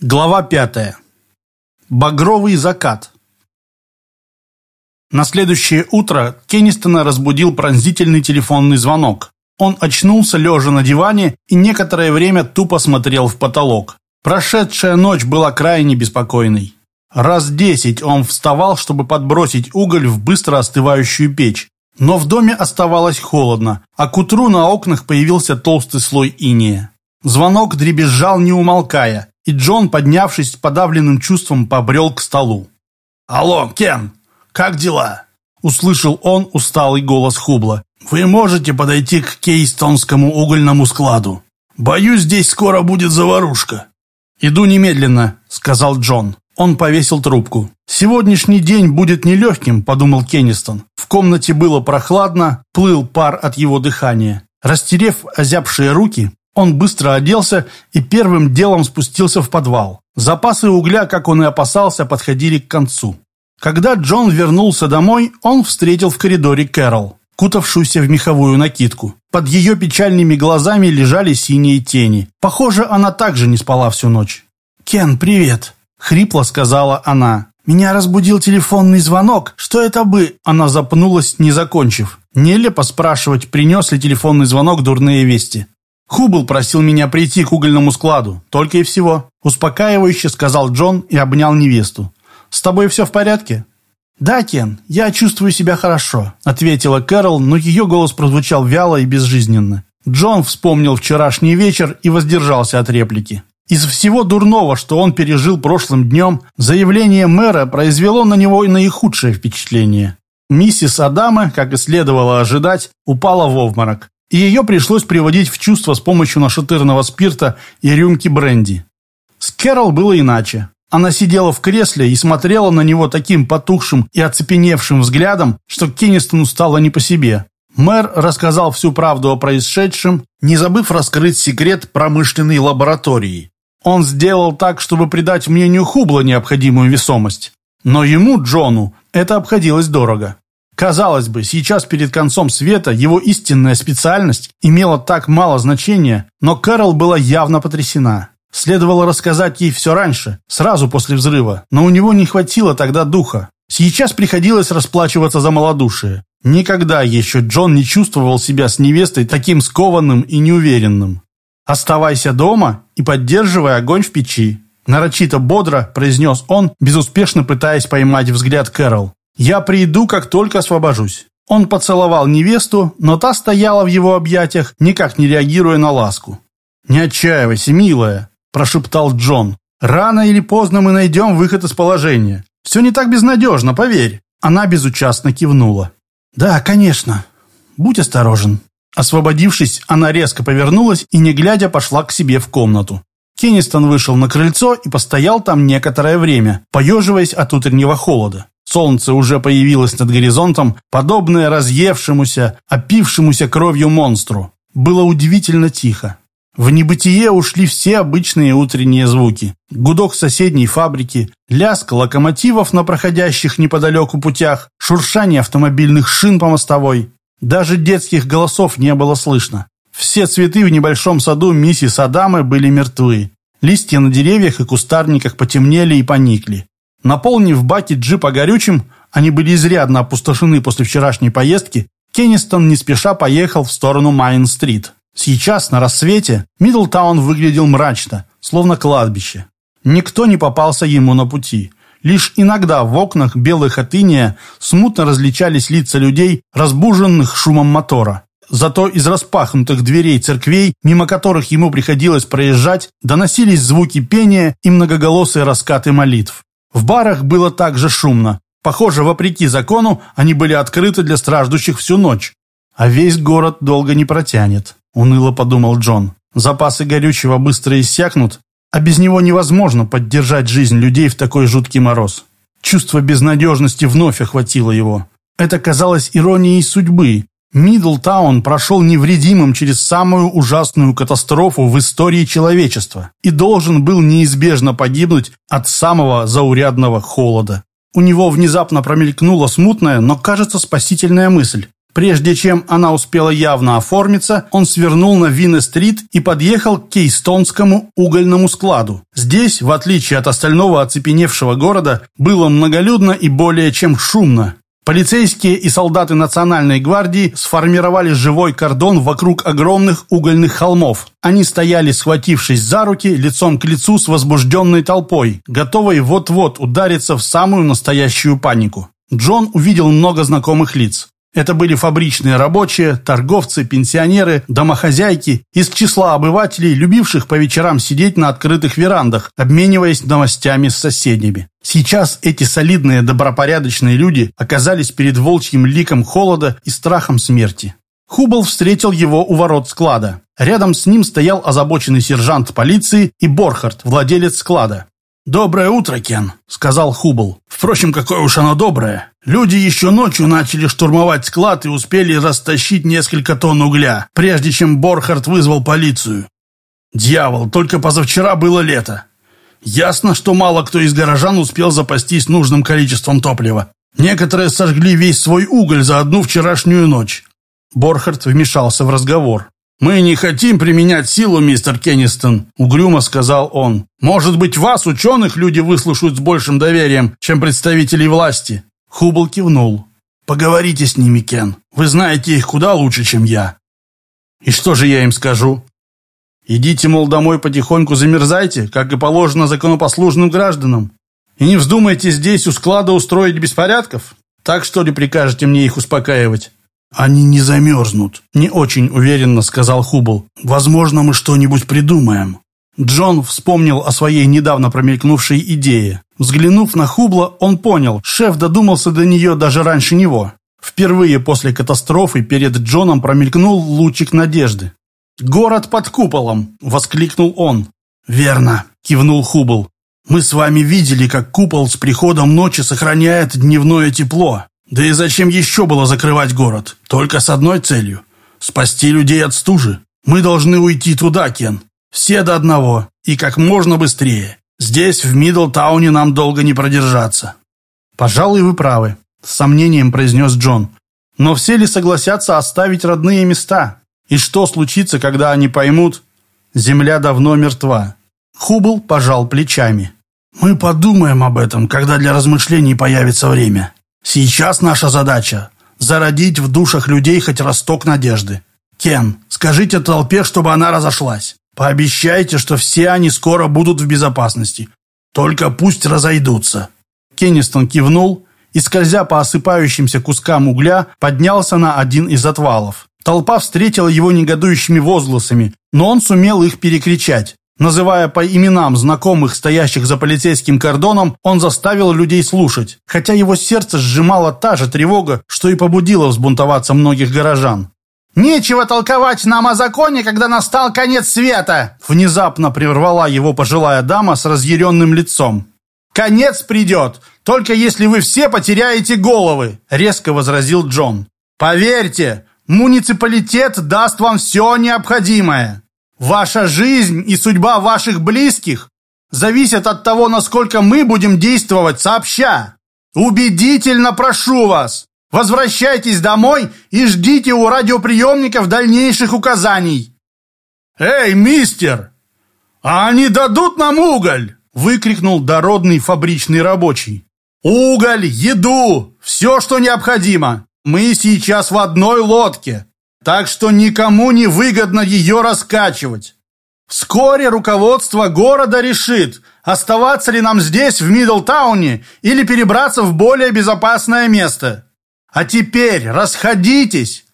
Глава пятая. Багровый закат. На следующее утро Кеннистона разбудил пронзительный телефонный звонок. Он очнулся лежа на диване и некоторое время тупо смотрел в потолок. Прошедшая ночь была крайне беспокойной. Раз десять он вставал, чтобы подбросить уголь в быстро остывающую печь. Но в доме оставалось холодно, а к утру на окнах появился толстый слой инея. Звонок дребезжал не умолкая, и Джон, поднявшись с подавленным чувством, побрел к столу. «Алло, Кен, как дела?» Услышал он усталый голос Хубла. «Вы можете подойти к Кейстонскому угольному складу? Боюсь, здесь скоро будет заварушка». «Иду немедленно», — сказал Джон. Он повесил трубку. «Сегодняшний день будет нелегким», — подумал Кеннистон. В комнате было прохладно, плыл пар от его дыхания. Растерев озябшие руки, он быстро оделся и первым делом спустился в подвал. Запасы угля, как он и опасался, подходили к концу. Когда Джон вернулся домой, он встретил в коридоре Кэрол, кутавшуюся в меховую накидку. Под ее печальными глазами лежали синие тени. Похоже, она также не спала всю ночь. «Кен, привет!» — хрипло сказала она. «Меня разбудил телефонный звонок. Что это бы?» Она запнулась, не закончив. Нелепо спрашивать, принес ли телефонный звонок дурные вести. Хубл просил меня прийти к угольному складу, только и всего. Успокаивающе сказал Джон и обнял невесту. С тобой все в порядке? «Да, Кен, я чувствую себя хорошо», — ответила Кэрол, но ее голос прозвучал вяло и безжизненно. Джон вспомнил вчерашний вечер и воздержался от реплики. Из всего дурного, что он пережил прошлым днем, заявление мэра произвело на него и наихудшее впечатление. Миссис Адама, как и следовало ожидать, упала в обморок и ее пришлось приводить в чувство с помощью нашатырного спирта и рюмки бренди. С Кэрол было иначе. Она сидела в кресле и смотрела на него таким потухшим и оцепеневшим взглядом, что Кеннистону стало не по себе. Мэр рассказал всю правду о происшедшем, не забыв раскрыть секрет промышленной лаборатории. Он сделал так, чтобы придать мнению Хубла необходимую весомость. Но ему, Джону, это обходилось дорого. Казалось бы, сейчас перед концом света его истинная специальность имела так мало значения, но Кэрол была явно потрясена. Следовало рассказать ей все раньше, сразу после взрыва, но у него не хватило тогда духа. Сейчас приходилось расплачиваться за малодушие. Никогда еще Джон не чувствовал себя с невестой таким скованным и неуверенным. «Оставайся дома и поддерживай огонь в печи», нарочито бодро произнес он, безуспешно пытаясь поймать взгляд Кэрол. «Я приду, как только освобожусь». Он поцеловал невесту, но та стояла в его объятиях, никак не реагируя на ласку. «Не отчаивайся, милая», – прошептал Джон. «Рано или поздно мы найдем выход из положения. Все не так безнадежно, поверь». Она безучастно кивнула. «Да, конечно. Будь осторожен». Освободившись, она резко повернулась и, не глядя, пошла к себе в комнату. Кеннистон вышел на крыльцо и постоял там некоторое время, поеживаясь от утреннего холода. Солнце уже появилось над горизонтом, подобное разъевшемуся, опившемуся кровью монстру. Было удивительно тихо. В небытие ушли все обычные утренние звуки. Гудок соседней фабрики, лязг локомотивов на проходящих неподалеку путях, шуршание автомобильных шин по мостовой. Даже детских голосов не было слышно. Все цветы в небольшом саду миссис Адамы были мертвы. Листья на деревьях и кустарниках потемнели и поникли. Наполнив баки джипа горючим, они были изрядно опустошены после вчерашней поездки, Кеннистон не спеша поехал в сторону Майн-стрит. Сейчас, на рассвете, Мидлтаун выглядел мрачно, словно кладбище. Никто не попался ему на пути. Лишь иногда в окнах белых от смутно различались лица людей, разбуженных шумом мотора. Зато из распахнутых дверей церквей, мимо которых ему приходилось проезжать, доносились звуки пения и многоголосые раскаты молитв. В барах было также шумно. Похоже, вопреки закону, они были открыты для страждущих всю ночь. А весь город долго не протянет, уныло подумал Джон. Запасы горючего быстро иссякнут, а без него невозможно поддержать жизнь людей в такой жуткий мороз. Чувство безнадежности вновь охватило его. Это казалось иронией судьбы, Мидлтаун прошел невредимым через самую ужасную катастрофу в истории человечества и должен был неизбежно погибнуть от самого заурядного холода. У него внезапно промелькнула смутная, но, кажется, спасительная мысль. Прежде чем она успела явно оформиться, он свернул на Винне-стрит и подъехал к Кейстонскому угольному складу. Здесь, в отличие от остального оцепеневшего города, было многолюдно и более чем шумно. Полицейские и солдаты Национальной гвардии сформировали живой кордон вокруг огромных угольных холмов. Они стояли, схватившись за руки, лицом к лицу с возбужденной толпой, готовой вот-вот удариться в самую настоящую панику. Джон увидел много знакомых лиц. Это были фабричные рабочие, торговцы, пенсионеры, домохозяйки из числа обывателей, любивших по вечерам сидеть на открытых верандах, обмениваясь новостями с соседями. Сейчас эти солидные добропорядочные люди оказались перед волчьим ликом холода и страхом смерти. Хубл встретил его у ворот склада. Рядом с ним стоял озабоченный сержант полиции и Борхард, владелец склада. «Доброе утро, Кен», — сказал Хубл. «Впрочем, какое уж оно доброе. Люди еще ночью начали штурмовать склад и успели растащить несколько тонн угля, прежде чем Борхард вызвал полицию. Дьявол, только позавчера было лето. Ясно, что мало кто из горожан успел запастись нужным количеством топлива. Некоторые сожгли весь свой уголь за одну вчерашнюю ночь». Борхард вмешался в разговор. «Мы не хотим применять силу, мистер Кеннистон», — угрюмо сказал он. «Может быть, вас, ученых, люди выслушают с большим доверием, чем представителей власти?» Хубл кивнул. «Поговорите с ними, Кен. Вы знаете их куда лучше, чем я». «И что же я им скажу?» «Идите, мол, домой потихоньку замерзайте, как и положено законопослушным гражданам. И не вздумайте здесь у склада устроить беспорядков? Так что ли прикажете мне их успокаивать?» «Они не замерзнут», — не очень уверенно сказал Хубл. «Возможно, мы что-нибудь придумаем». Джон вспомнил о своей недавно промелькнувшей идее. Взглянув на Хубла, он понял, шеф додумался до нее даже раньше него. Впервые после катастрофы перед Джоном промелькнул лучик надежды. «Город под куполом!» – воскликнул он. «Верно!» – кивнул Хубл. «Мы с вами видели, как купол с приходом ночи сохраняет дневное тепло. Да и зачем еще было закрывать город? Только с одной целью – спасти людей от стужи. Мы должны уйти туда, Кен. Все до одного. И как можно быстрее. Здесь, в Мидлтауне, нам долго не продержаться. Пожалуй, вы правы, с сомнением произнес Джон. Но все ли согласятся оставить родные места? И что случится, когда они поймут, земля давно мертва? Хубл пожал плечами. Мы подумаем об этом, когда для размышлений появится время. Сейчас наша задача – зародить в душах людей хоть росток надежды. Кен, скажите толпе, чтобы она разошлась. Пообещайте, что все они скоро будут в безопасности. Только пусть разойдутся». Кеннистон кивнул и, скользя по осыпающимся кускам угля, поднялся на один из отвалов. Толпа встретила его негодующими возгласами, но он сумел их перекричать. Называя по именам знакомых, стоящих за полицейским кордоном, он заставил людей слушать, хотя его сердце сжимала та же тревога, что и побудила взбунтоваться многих горожан. «Нечего толковать нам о законе, когда настал конец света!» Внезапно прервала его пожилая дама с разъяренным лицом. «Конец придет, только если вы все потеряете головы!» Резко возразил Джон. «Поверьте, муниципалитет даст вам все необходимое!» Ваша жизнь и судьба ваших близких зависят от того, насколько мы будем действовать сообща. Убедительно прошу вас, возвращайтесь домой и ждите у радиоприемников дальнейших указаний. «Эй, мистер, а они дадут нам уголь?» выкрикнул дородный фабричный рабочий. «Уголь, еду, все, что необходимо. Мы сейчас в одной лодке. Так что никому не выгодно ее раскачивать. Вскоре руководство города решит, оставаться ли нам здесь, в Мидлтауне, или перебраться в более безопасное место. А теперь расходитесь,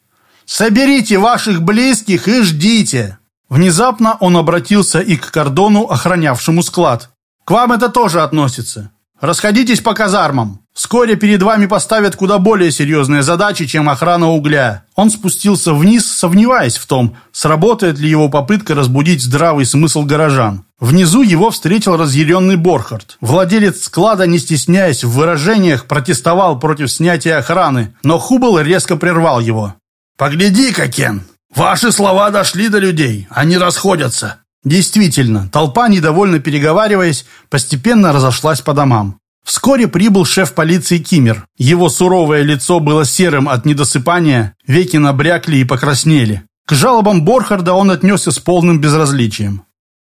соберите ваших близких и ждите». Внезапно он обратился и к кордону, охранявшему склад. «К вам это тоже относится. Расходитесь по казармам. Вскоре перед вами поставят куда более серьезные задачи, чем охрана угля. Он спустился вниз, сомневаясь в том, сработает ли его попытка разбудить здравый смысл горожан. Внизу его встретил разъяренный Борхард. Владелец склада, не стесняясь в выражениях, протестовал против снятия охраны, но Хубл резко прервал его. «Погляди-ка, Кен, ваши слова дошли до людей, они расходятся». Действительно, толпа, недовольно переговариваясь, постепенно разошлась по домам. Вскоре прибыл шеф полиции Кимер. Его суровое лицо было серым от недосыпания, веки набрякли и покраснели. К жалобам Борхарда он отнесся с полным безразличием.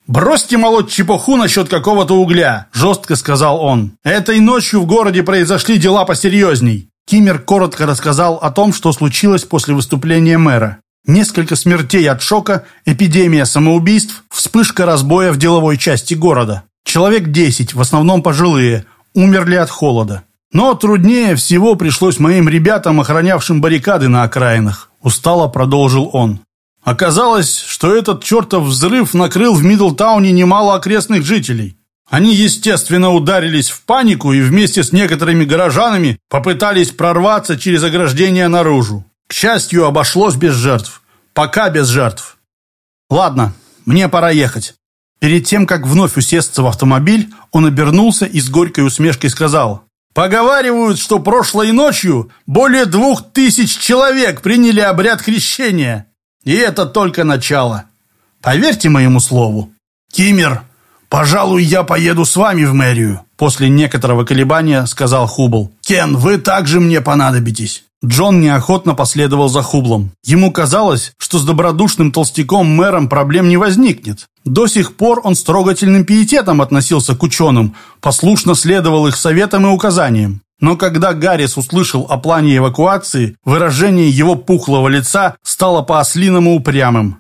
«Бросьте молоть чепуху насчет какого-то угля», – жестко сказал он. «Этой ночью в городе произошли дела посерьезней». Кимер коротко рассказал о том, что случилось после выступления мэра. Несколько смертей от шока, эпидемия самоубийств, вспышка разбоя в деловой части города. Человек 10, в основном пожилые, умерли от холода. Но труднее всего пришлось моим ребятам, охранявшим баррикады на окраинах. Устало продолжил он. Оказалось, что этот чертов взрыв накрыл в Мидлтауне немало окрестных жителей. Они, естественно, ударились в панику и вместе с некоторыми горожанами попытались прорваться через ограждение наружу. К счастью, обошлось без жертв. Пока без жертв. Ладно, мне пора ехать. Перед тем, как вновь усесться в автомобиль, он обернулся и с горькой усмешкой сказал, «Поговаривают, что прошлой ночью более двух тысяч человек приняли обряд крещения. И это только начало. Поверьте моему слову». «Кимер, пожалуй, я поеду с вами в мэрию», после некоторого колебания сказал Хубл. «Кен, вы также мне понадобитесь». Джон неохотно последовал за Хублом. Ему казалось, что с добродушным толстяком-мэром проблем не возникнет. До сих пор он с трогательным пиететом относился к ученым, послушно следовал их советам и указаниям. Но когда Гаррис услышал о плане эвакуации, выражение его пухлого лица стало по-ослиному упрямым.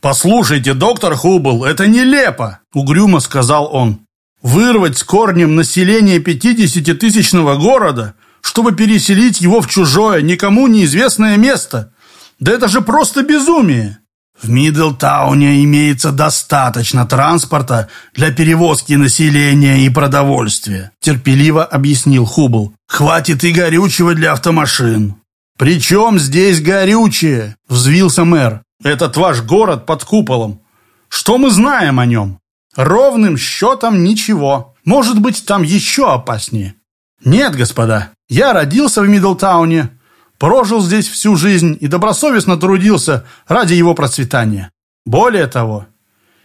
«Послушайте, доктор Хубл, это нелепо!» – угрюмо сказал он. «Вырвать с корнем население 50-тысячного города – чтобы переселить его в чужое, никому неизвестное место. Да это же просто безумие. В Мидлтауне имеется достаточно транспорта для перевозки населения и продовольствия, терпеливо объяснил Хубл. Хватит и горючего для автомашин. «Причем здесь горючее?» – взвился мэр. «Этот ваш город под куполом. Что мы знаем о нем?» «Ровным счетом ничего. Может быть, там еще опаснее». «Нет, господа, я родился в Мидлтауне, прожил здесь всю жизнь и добросовестно трудился ради его процветания. Более того,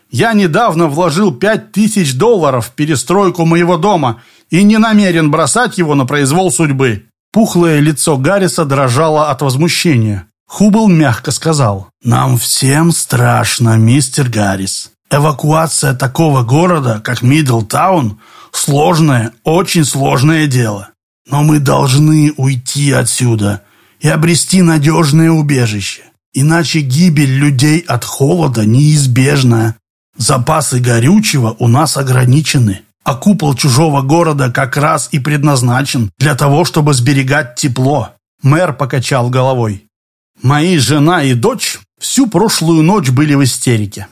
я недавно вложил пять тысяч долларов в перестройку моего дома и не намерен бросать его на произвол судьбы». Пухлое лицо Гарриса дрожало от возмущения. Хубл мягко сказал, «Нам всем страшно, мистер Гаррис. Эвакуация такого города, как Мидлтаун, сложное, очень сложное дело. Но мы должны уйти отсюда и обрести надежное убежище. Иначе гибель людей от холода неизбежна. Запасы горючего у нас ограничены, а купол чужого города как раз и предназначен для того, чтобы сберегать тепло. Мэр покачал головой. Мои жена и дочь всю прошлую ночь были в истерике.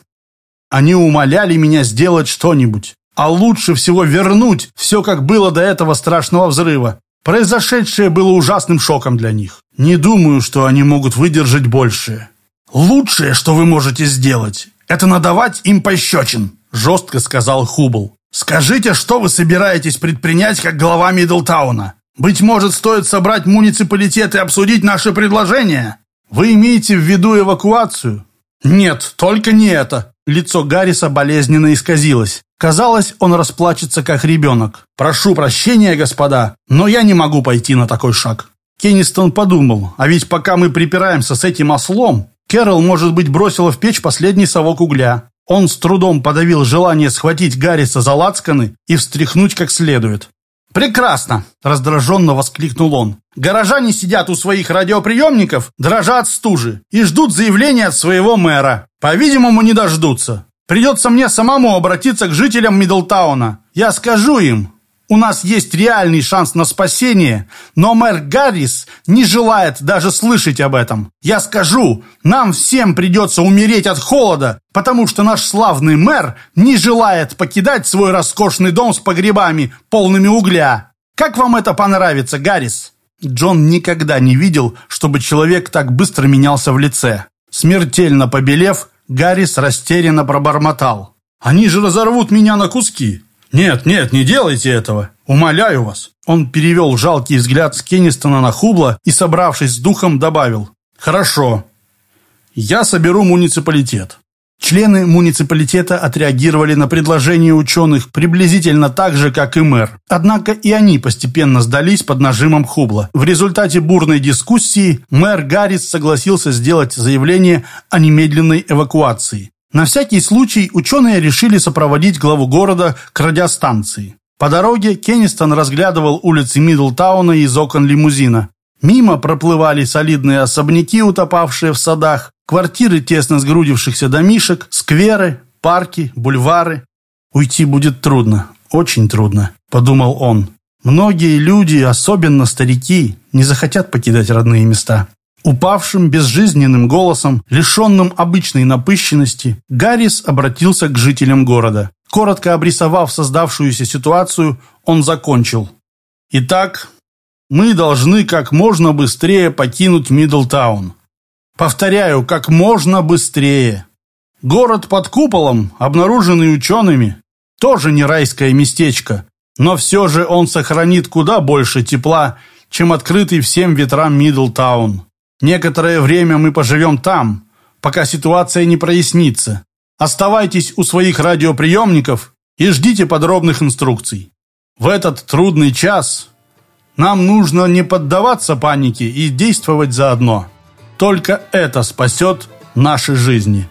Они умоляли меня сделать что-нибудь, а лучше всего вернуть все, как было до этого страшного взрыва. Произошедшее было ужасным шоком для них. Не думаю, что они могут выдержать большее. Лучшее, что вы можете сделать, это надавать им пощечин, жестко сказал Хубл. Скажите, что вы собираетесь предпринять как глава Мидлтауна? Быть может, стоит собрать муниципалитет и обсудить наше предложение? Вы имеете в виду эвакуацию? Нет, только не это. Лицо Гарриса болезненно исказилось. Казалось, он расплачется как ребенок. «Прошу прощения, господа, но я не могу пойти на такой шаг». Кеннистон подумал, а ведь пока мы припираемся с этим ослом, Кэрол, может быть, бросила в печь последний совок угля. Он с трудом подавил желание схватить Гарриса за лацканы и встряхнуть как следует. «Прекрасно!» – раздраженно воскликнул он. «Горожане сидят у своих радиоприемников, дрожат стужи и ждут заявления от своего мэра. По-видимому, не дождутся. Придется мне самому обратиться к жителям Мидлтауна. Я скажу им, у нас есть реальный шанс на спасение, но мэр Гаррис не желает даже слышать об этом. Я скажу, нам всем придется умереть от холода, потому что наш славный мэр не желает покидать свой роскошный дом с погребами, полными угля. Как вам это понравится, Гаррис?» Джон никогда не видел, чтобы человек так быстро менялся в лице. Смертельно побелев, Гаррис растерянно пробормотал. «Они же разорвут меня на куски!» «Нет, нет, не делайте этого! Умоляю вас!» Он перевел жалкий взгляд с Кеннистона на Хубла и, собравшись с духом, добавил. «Хорошо. Я соберу муниципалитет. Члены муниципалитета отреагировали на предложение ученых приблизительно так же, как и мэр. Однако и они постепенно сдались под нажимом Хубла. В результате бурной дискуссии мэр Гаррис согласился сделать заявление о немедленной эвакуации. На всякий случай ученые решили сопроводить главу города к радиостанции. По дороге Кеннистон разглядывал улицы Мидлтауна из окон лимузина. Мимо проплывали солидные особняки, утопавшие в садах, квартиры тесно сгрудившихся домишек, скверы, парки, бульвары. «Уйти будет трудно, очень трудно», – подумал он. «Многие люди, особенно старики, не захотят покидать родные места». Упавшим, безжизненным голосом, лишенным обычной напыщенности, Гаррис обратился к жителям города. Коротко обрисовав создавшуюся ситуацию, он закончил. «Итак, мы должны как можно быстрее покинуть Мидлтаун. Повторяю, как можно быстрее. Город под куполом, обнаруженный учеными, тоже не райское местечко, но все же он сохранит куда больше тепла, чем открытый всем ветрам Мидлтаун. Некоторое время мы поживем там, пока ситуация не прояснится. Оставайтесь у своих радиоприемников и ждите подробных инструкций. В этот трудный час нам нужно не поддаваться панике и действовать заодно. Только это спасет наши жизни.